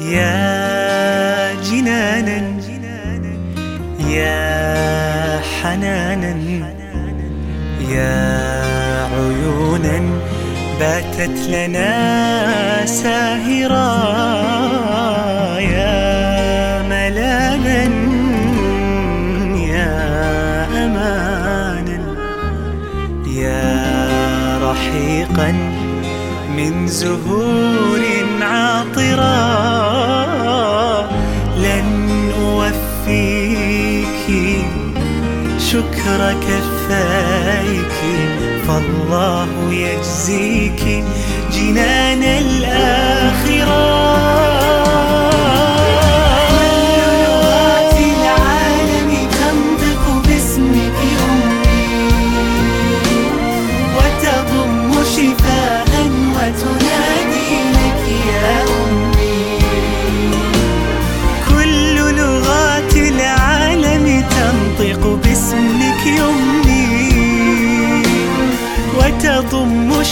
يا جنانا يا حنانا. باتت لنا ساهرا يا ملانا يا أمانا. يا رحيقا من زهور عاطرة لن أوفيك شكر كفايك فالله يجزيك جنان الآخرة.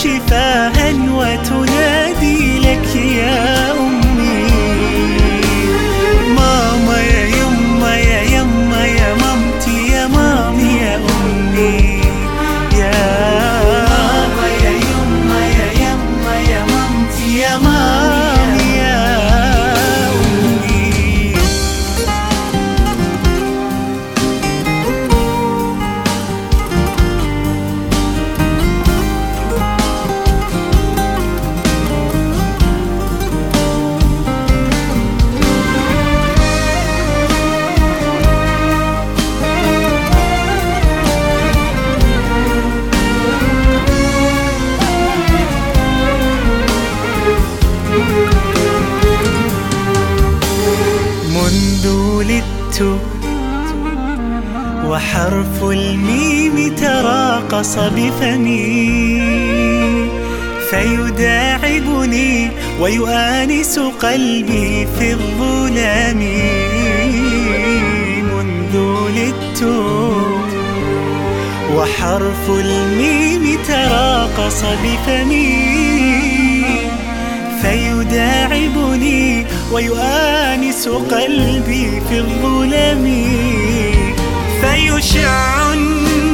شفاء وتنادي لك يا أمي. ماما يا يما يا يما يا مامتي يا مامي يا أمي. يا ماما يا يما يا يما يا مامتي يا مامي وحرف الميم تراقص بفمي فيداعبني ويؤانس قلبي في الظلام. منذ ولدت وحرف الميم تراقص بفمي فيداعبني ويؤانس قلبي في الظلم ocean